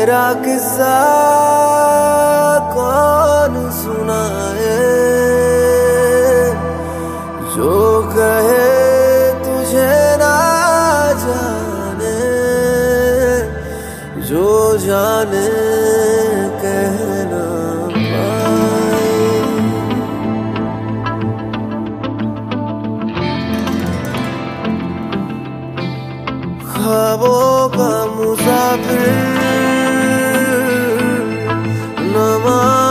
मेरा किस्सा कौन सुनाए? जो कहे तुझे ना जाने, जो जाने कहना ख्वाबों का मुसाफिर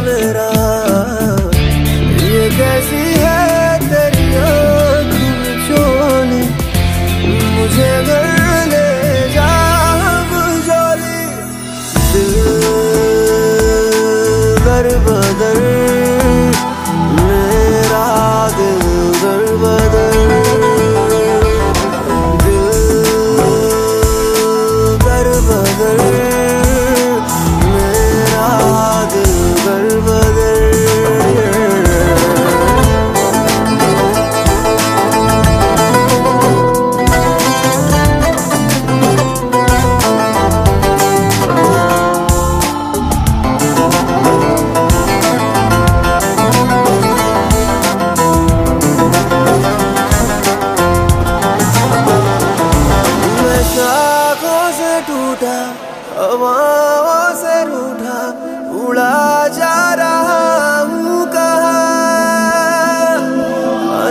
मेरा। ये कैसी है तेरी आँख में मुझे गर... जा रहा हूँ कहा? आ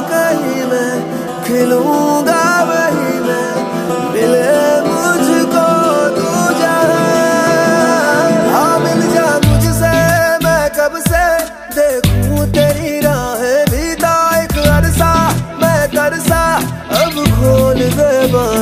कहीं मैं, खिलूँगा वही मैं, मिले मुझको तू हाँ मिल जा मुझसे मैं कब से देखूँ तेरी राह भी? था एक अरसा, मैं तरसा, अब खोल दे बा